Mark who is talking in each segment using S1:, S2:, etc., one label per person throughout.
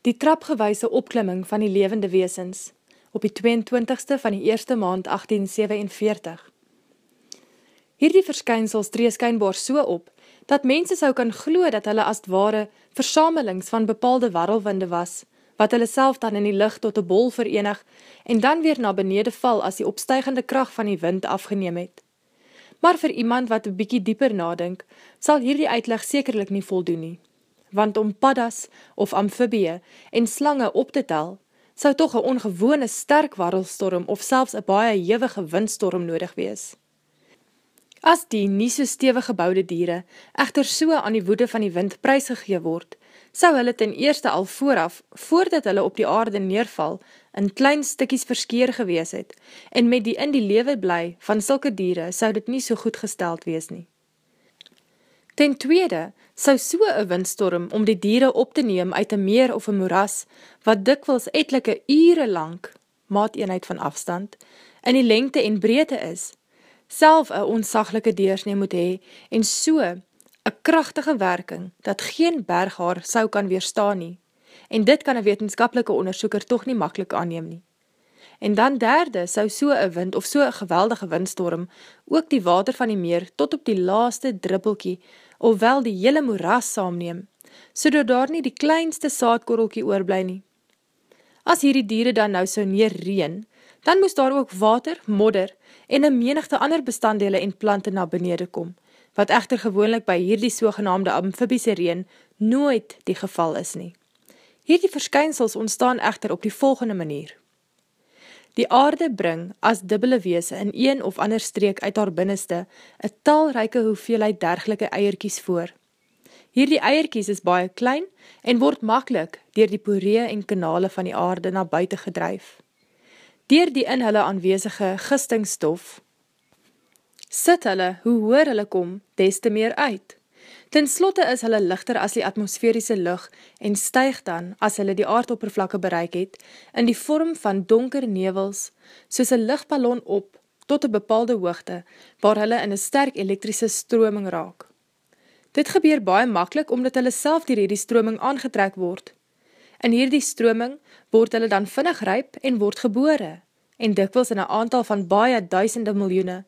S1: die trapgewijse opklimming van die levende weesens, op die 22ste van die eerste maand 1847. Hierdie verskynsels tree skynbaar so op, dat mense sou kan glo dat hulle as ware versamelings van bepaalde warrelwinde was, wat hulle self dan in die licht tot die bol verenig en dan weer na benede val as die opstijgende kracht van die wind afgeneem het. Maar vir iemand wat een bykie dieper nadink, sal hierdie uitleg sekerlik nie voldoen nie want om paddas of amfibie en slange op te tel, sou toch een ongewone sterk warrelstorm of selfs een baie jewige windstorm nodig wees. As die nie so stevig gebouwde diere echter so aan die woede van die wind prijsgegee word, sou hulle ten eerste al vooraf, voordat hulle op die aarde neerval, in klein stikkies verskeer gewees het, en met die in die lewe bly van sulke diere sou dit nie so goed gesteld wees nie. Ten tweede, sou so een windstorm om die diere op te neem uit een meer of een moeras, wat dikwils etelike ure lang, maat eenheid van afstand, in die lengte en breedte is, self een onsaglike deersnee moet hee, en so een krachtige werking, dat geen berghaar sou kan weerstaan nie, en dit kan een wetenskapelike onderzoeker toch nie makkelijk aanneem nie. En dan derde, sou so een wind of so een geweldige windstorm ook die water van die meer tot op die laaste drippelkie of wel die hele moeras saamneem, so dat daar nie die kleinste saadkorrelkie oorblij nie. As hierdie diere dan nou so neer reen, dan moes daar ook water, modder en een menigte ander bestanddele en plante na benede kom, wat echter gewoonlik by hierdie sogenaamde amfibiese reen nooit die geval is nie. Hierdie verskynsels ontstaan echter op die volgende manier. Die aarde bring as dubbele weese in een of ander streek uit haar binneste een talryke hoeveelheid dergelike eierkies voor. Hierdie eierkies is baie klein en word makkelijk dier die poree en kanale van die aarde na buiten gedryf. Dier die in hulle aanwezige gistingstof sit hulle, hoe hoor hulle kom, des te meer uit. Ten slotte is hulle lichter as die atmosferiese lucht en stuig dan, as hulle die aardoppervlakke bereik het, in die vorm van donker nevels, soos een lichtballon op, tot een bepaalde hoogte, waar hulle in een sterk elektrische stroming raak. Dit gebeur baie makkelijk, omdat hulle self dier hierdie stroming aangetrek word. In hierdie stroming word hulle dan vinnig ryp en word gebore, en dikwils in een aantal van baie duisende miljoene,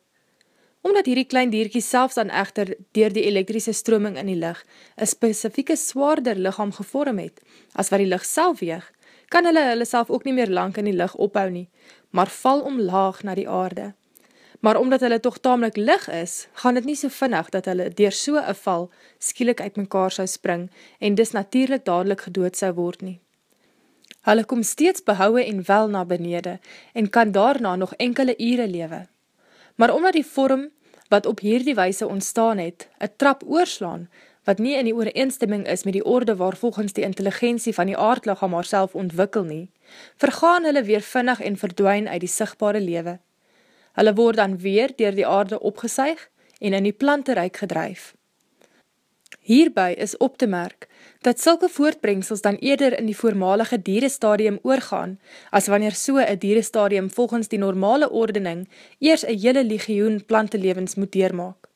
S1: Omdat hierdie klein dierkies selfs dan echter dier die elektrische stroming in die licht een specifieke zwaarder lichaam gevorm het, as wat die licht self weeg, kan hulle hulle self ook nie meer lang in die licht ophou nie, maar val omlaag na die aarde. Maar omdat hulle toch tamelijk licht is, gaan het nie so vinnig dat hulle dier so een val skielik uit mekaar sou spring en dis natuurlijk dadelijk gedood sou word nie. Hulle kom steeds behouwe en wel na benede en kan daarna nog enkele ure lewe maar omdat die vorm wat op hierdie weise ontstaan het, een trap oorslaan, wat nie in die ooreenstemming is met die orde waar volgens die intelligentie van die aardlichaam haar ontwikkel nie, vergaan hulle weer vinnig en verdwijn uit die sigtbare lewe. Hulle word dan weer dier die aarde opgesuig en in die planteryk gedryf. Hierby is op te merk, dat sulke voortbrengsels dan eerder in die voormalige dierestadium oorgaan, as wanneer so een dierestadium volgens die normale ordening eers een hele legioen plantelevens moet deurmaak.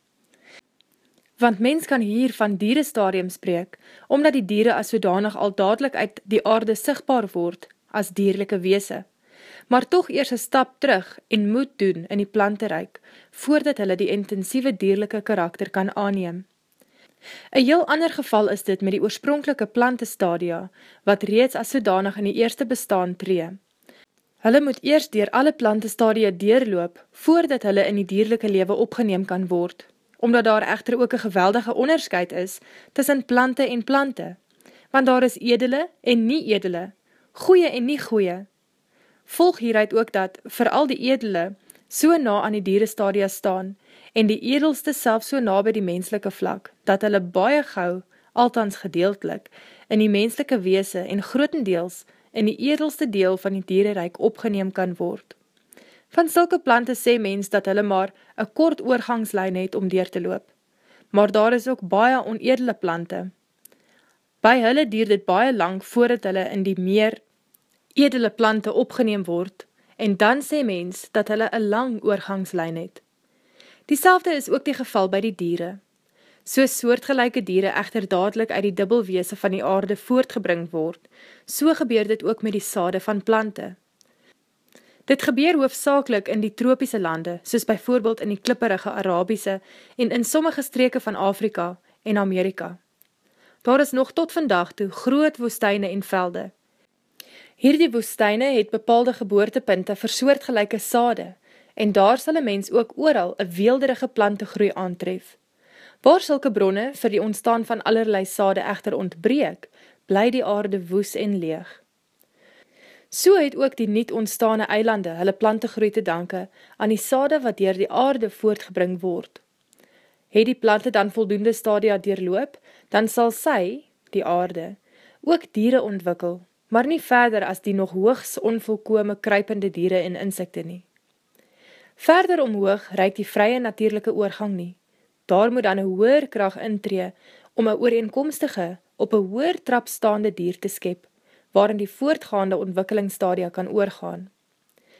S1: Want mens kan hier van dierestadium spreek, omdat die diere as sodanig al dadelijk uit die aarde sigtbaar word as dierlijke weese, maar toch eers een stap terug en moet doen in die planteryk, voordat hulle die intensieve dierlijke karakter kan aanneem. Een heel ander geval is dit met die oorspronkelike plantestadia, wat reeds as sodanig in die eerste bestaan tree. Hulle moet eerst dier alle plantestadia deurloop, voordat hulle in die dierlijke lewe opgeneem kan word, omdat daar echter ook een geweldige onderscheid is tussen plante en plante, want daar is edele en nie edele, goeie en nie goeie. Volg hieruit ook dat, vooral die edele, so na aan die dierestadia staan, en die edelste self so na by die menslike vlak, dat hulle baie gauw, althans gedeeltelik, in die menslike weese en grotendeels in die edelste deel van die dierenrijk opgeneem kan word. Van sulke plante sê mens dat hulle maar een kort oorgangslijn het om deur te loop, maar daar is ook baie onedele plante. By hulle dier dit baie lang voordat hulle in die meer edele plante opgeneem word, en dan sê mens dat hulle een lang oorgangslijn het. Dieselfde is ook die geval by die diere. So soortgelijke diere echter dadelijk uit die dubbelweese van die aarde voortgebring word, so gebeur dit ook met die sade van plante. Dit gebeur hoofdzakelik in die tropiese lande, soos byvoorbeeld in die klipperige Arabiese en in sommige streke van Afrika en Amerika. Daar is nog tot vandag toe groot woestyne en velde. Hierdie woestyne het bepaalde geboortepinte vir soortgelijke sade, en daar sal een mens ook ooral een weelderige plantegroei aantref. Waar sulke bronne vir die ontstaan van allerlei sade echter ontbreek, bly die aarde woes en leeg. So het ook die niet ontstane eilande hulle plantegroei te danke aan die sade wat dier die aarde voortgebring word. Het die plante dan voldoende stadia deurloop, dan sal sy, die aarde, ook diere ontwikkel, maar nie verder as die nog hoogs onvolkome kruipende diere en insekte nie. Verder omhoog reik die vrye natuurlijke oorgang nie. Daar moet dan een hoer kracht intree om een ooreenkomstige, op een hoer trap staande dier te skep, waarin die voortgaande ontwikkelingsstadia kan oorgaan.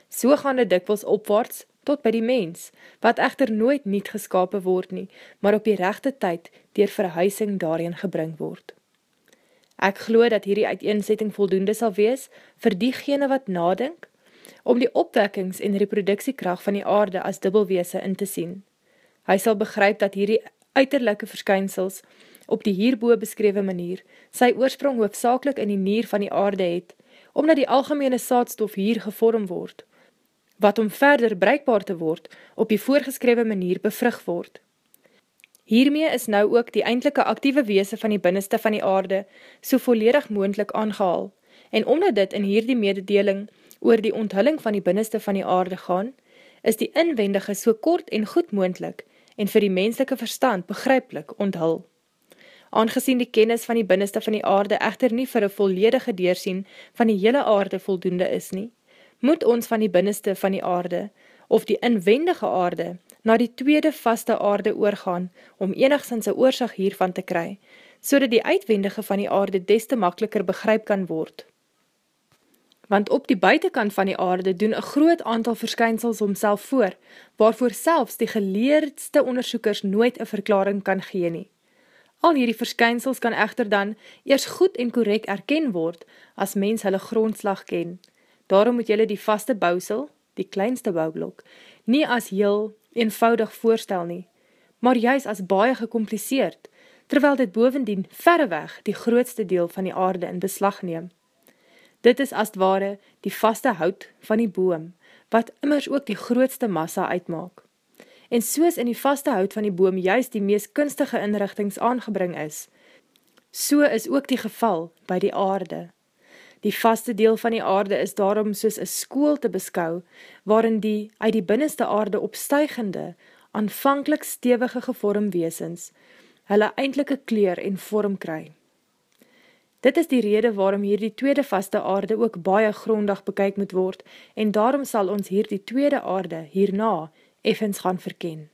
S1: So gaan dit dikwels opwaarts tot by die mens, wat echter nooit niet geskapen word nie, maar op die rechte tyd dier verhuising daarin gebring word. Ek glo dat hierdie uiteensetting voldoende sal wees vir diegene wat nadink, om die opwekkings en reproduksiekracht van die aarde as dubbelweese in te sien. Hy sal begryp dat hierdie uiterlijke verskynsels op die hierboe beskrewe manier sy oorsprong hoofdzakelik in die nier van die aarde het, omdat die algemene saadstof hier gevorm word, wat om verder bereikbaar te word op die voorgeskrewe manier bevrug word. Hiermee is nou ook die eindelike actieve weese van die binneste van die aarde so volledig moendlik aangehaal, en omdat dit in hierdie mededeling oor die onthulling van die binneste van die aarde gaan, is die inwendige so kort en goed moendlik en vir die menslike verstand begryplik onthul. Aangezien die kennis van die binneste van die aarde echter nie vir een volledige deersien van die hele aarde voldoende is nie, moet ons van die binneste van die aarde, of die inwendige aarde, na die tweede vaste aarde oorgaan, om enigszins een oorzaak hiervan te kry, so die uitwendige van die aarde des te makkeliker begryp kan word want op die buitenkant van die aarde doen een groot aantal verskynsels homself voor, waarvoor selfs die geleerdste onderzoekers nooit een verklaring kan gee nie. Al hierdie verskynsels kan echter dan eers goed en korek erken word, as mens hulle grondslag ken. Daarom moet jylle die vaste bousel, die kleinste bouwblok, nie as heel eenvoudig voorstel nie, maar juist as baie gecompliseerd, terwyl dit bovendien verreweg die grootste deel van die aarde in beslag neem. Dit is as ware die vaste hout van die boom, wat immers ook die grootste massa uitmaak. En soos in die vaste hout van die boom juist die meest kunstige inrichtings aangebring is, so is ook die geval by die aarde. Die vaste deel van die aarde is daarom soos een skool te beskou, waarin die uit die binneste aarde opstuigende, aanvankelijk stevige gevormweesens, hulle eindelike kleur en vorm kry. Dit is die rede waarom hier die tweede vaste aarde ook baie grondig bekyk moet word en daarom sal ons hier die tweede aarde hierna effens gaan verken.